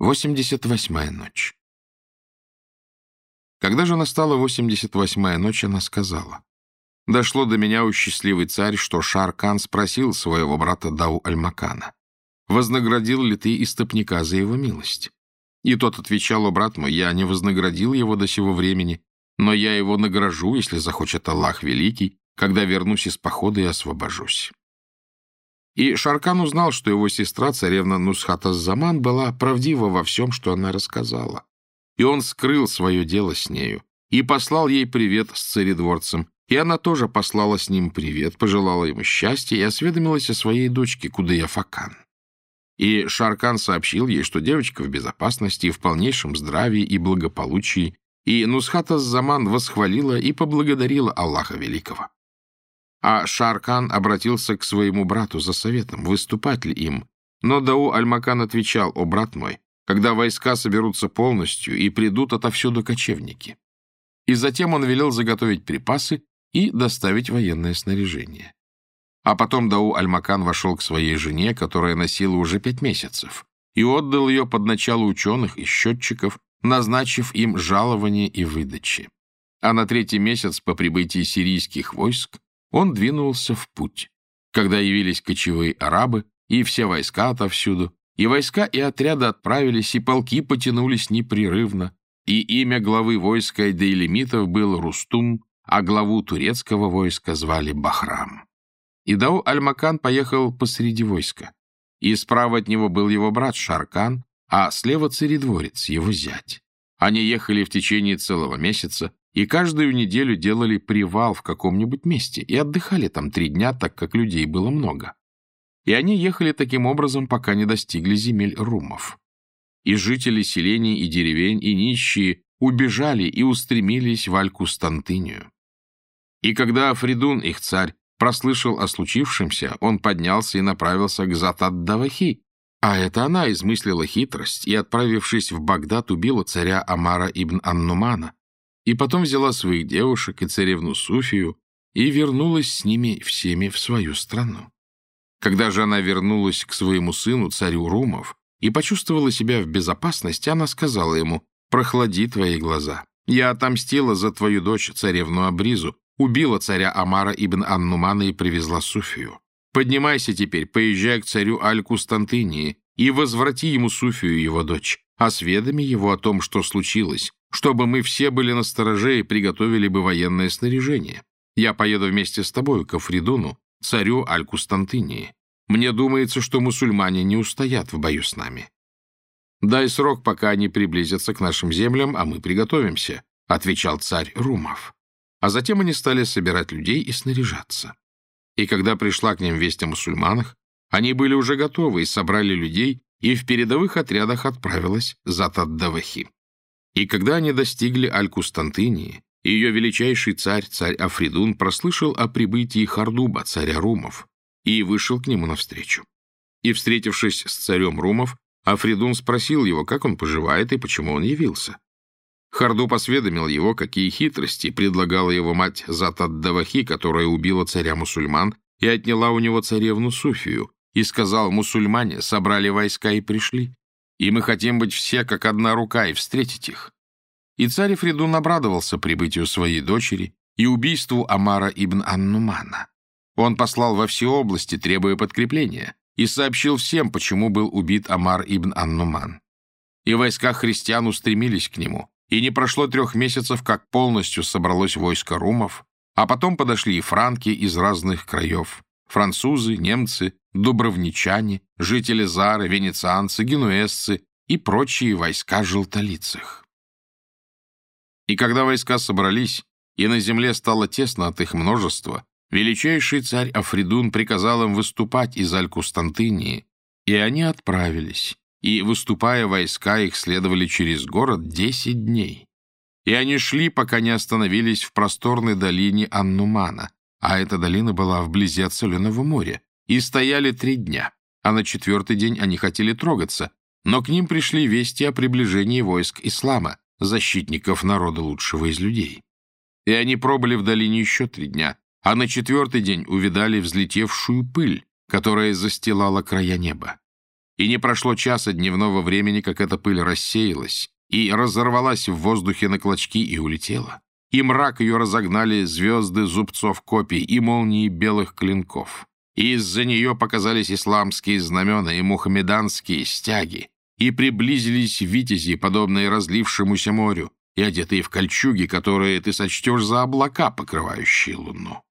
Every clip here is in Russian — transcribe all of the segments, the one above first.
88-я ночь. Когда же настала 88-я ночь, она сказала, «Дошло до меня, у счастливый царь, что Шаркан спросил своего брата Дау Альмакана, вознаградил ли ты истопника за его милость? И тот отвечал, о брат мой, я не вознаградил его до сего времени, но я его награжу, если захочет Аллах Великий, когда вернусь из похода и освобожусь». И Шаркан узнал, что его сестра, царевна Нусхата Заман, была правдива во всем, что она рассказала. И он скрыл свое дело с нею и послал ей привет с царедворцем, и она тоже послала с ним привет, пожелала ему счастья и осведомилась о своей дочке Кудаяфакан. И Шаркан сообщил ей, что девочка в безопасности в полнейшем здравии и благополучии, и Нусхата Заман восхвалила и поблагодарила Аллаха Великого. А Шаркан обратился к своему брату за советом, выступать ли им. Но Дау Альмакан отвечал, «О, брат мой, когда войска соберутся полностью и придут отовсюду кочевники». И затем он велел заготовить припасы и доставить военное снаряжение. А потом Дау Альмакан вошел к своей жене, которая носила уже пять месяцев, и отдал ее под начало ученых и счетчиков, назначив им жалование и выдачи. А на третий месяц по прибытии сирийских войск он двинулся в путь, когда явились кочевые арабы и все войска отовсюду, и войска и отряды отправились, и полки потянулись непрерывно, и имя главы войска Дейлемитов был Рустум, а главу турецкого войска звали Бахрам. И Дау Аль-Макан поехал посреди войска, и справа от него был его брат Шаркан, а слева царедворец, его зять. Они ехали в течение целого месяца, и каждую неделю делали привал в каком-нибудь месте и отдыхали там три дня, так как людей было много. И они ехали таким образом, пока не достигли земель румов. И жители селений и деревень, и нищие убежали и устремились в Аль-Кустантынию. И когда Афридун, их царь, прослышал о случившемся, он поднялся и направился к Затад-Давахи, а это она измыслила хитрость и, отправившись в Багдад, убила царя Амара ибн Аннумана, и потом взяла своих девушек и царевну Суфию и вернулась с ними всеми в свою страну. Когда же она вернулась к своему сыну, царю Румов, и почувствовала себя в безопасности, она сказала ему, «Прохлади твои глаза. Я отомстила за твою дочь, царевну Абризу, убила царя Амара ибн Аннумана и привезла Суфию. Поднимайся теперь, поезжай к царю Аль-Кустантынии и возврати ему Суфию, его дочь, осведоми его о том, что случилось, чтобы мы все были на стороже и приготовили бы военное снаряжение. Я поеду вместе с тобою к Афридуну, царю Аль-Кустантынии. Мне думается, что мусульмане не устоят в бою с нами. Дай срок, пока они приблизятся к нашим землям, а мы приготовимся, — отвечал царь Румов. А затем они стали собирать людей и снаряжаться. И когда пришла к ним весть о мусульманах, они были уже готовы и собрали людей, и в передовых отрядах отправилась Затаддавахи. И когда они достигли Аль-Кустантынии, ее величайший царь, царь Афридун, прослышал о прибытии Хардуба, царя Румов, и вышел к нему навстречу. И, встретившись с царем Румов, Афридун спросил его, как он поживает и почему он явился. Хардуб осведомил его, какие хитрости предлагала его мать Затаддавахи, которая убила царя мусульман и отняла у него царевну Суфию, и сказал, мусульмане собрали войска и пришли и мы хотим быть все как одна рука и встретить их». И царь Фридун обрадовался прибытию своей дочери и убийству Амара ибн Аннумана. Он послал во все области, требуя подкрепления, и сообщил всем, почему был убит Амар ибн Аннуман. И войска христиан устремились к нему, и не прошло трех месяцев, как полностью собралось войско румов, а потом подошли и франки из разных краев, французы, немцы, дубровничане, жители Зары, венецианцы, генуэзцы и прочие войска желтолицых. И когда войска собрались, и на земле стало тесно от их множества, величайший царь Афридун приказал им выступать из Аль-Кустантынии, и они отправились, и, выступая войска, их следовали через город десять дней. И они шли, пока не остановились в просторной долине Аннумана, а эта долина была вблизи от Соленого моря, и стояли три дня, а на четвертый день они хотели трогаться, но к ним пришли вести о приближении войск ислама, защитников народа лучшего из людей. И они пробыли в долине еще три дня, а на четвертый день увидали взлетевшую пыль, которая застилала края неба. и не прошло часа дневного времени, как эта пыль рассеялась и разорвалась в воздухе на клочки и улетела. И мрак ее разогнали звезды зубцов копий и молнии белых клинков. И из-за нее показались исламские знамена и мухаммеданские стяги, и приблизились витязи, подобные разлившемуся морю, и одетые в кольчуги, которые ты сочтешь за облака, покрывающие луну.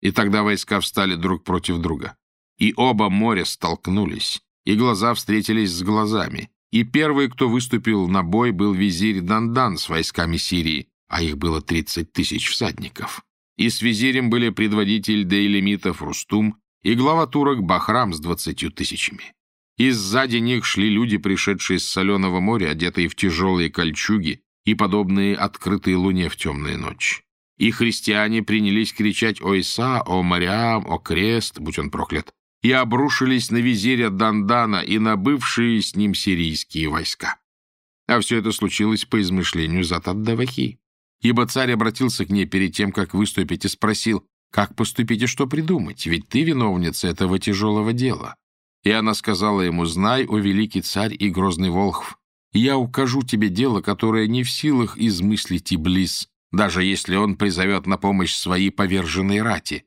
И тогда войска встали друг против друга, и оба моря столкнулись, и глаза встретились с глазами, и первый, кто выступил на бой, был визирь Дандан с войсками Сирии, а их было 30 тысяч всадников. И с визирем были предводитель дейлемитов Рустум и глава турок Бахрам с двадцатью тысячами. И сзади них шли люди, пришедшие с соленого моря, одетые в тяжелые кольчуги и подобные открытой луне в темную ночь. И христиане принялись кричать «О Иса! О Мариам! О крест!» будь он проклят, и обрушились на визиря Дандана и на бывшие с ним сирийские войска. А все это случилось по измышлению Затаддавахи. Ибо царь обратился к ней перед тем, как выступить, и спросил, как поступить и что придумать, ведь ты виновница этого тяжелого дела. И она сказала ему, знай, о великий царь и грозный Волхв, я укажу тебе дело, которое не в силах измыслить и близ, даже если он призовет на помощь свои поверженные рати.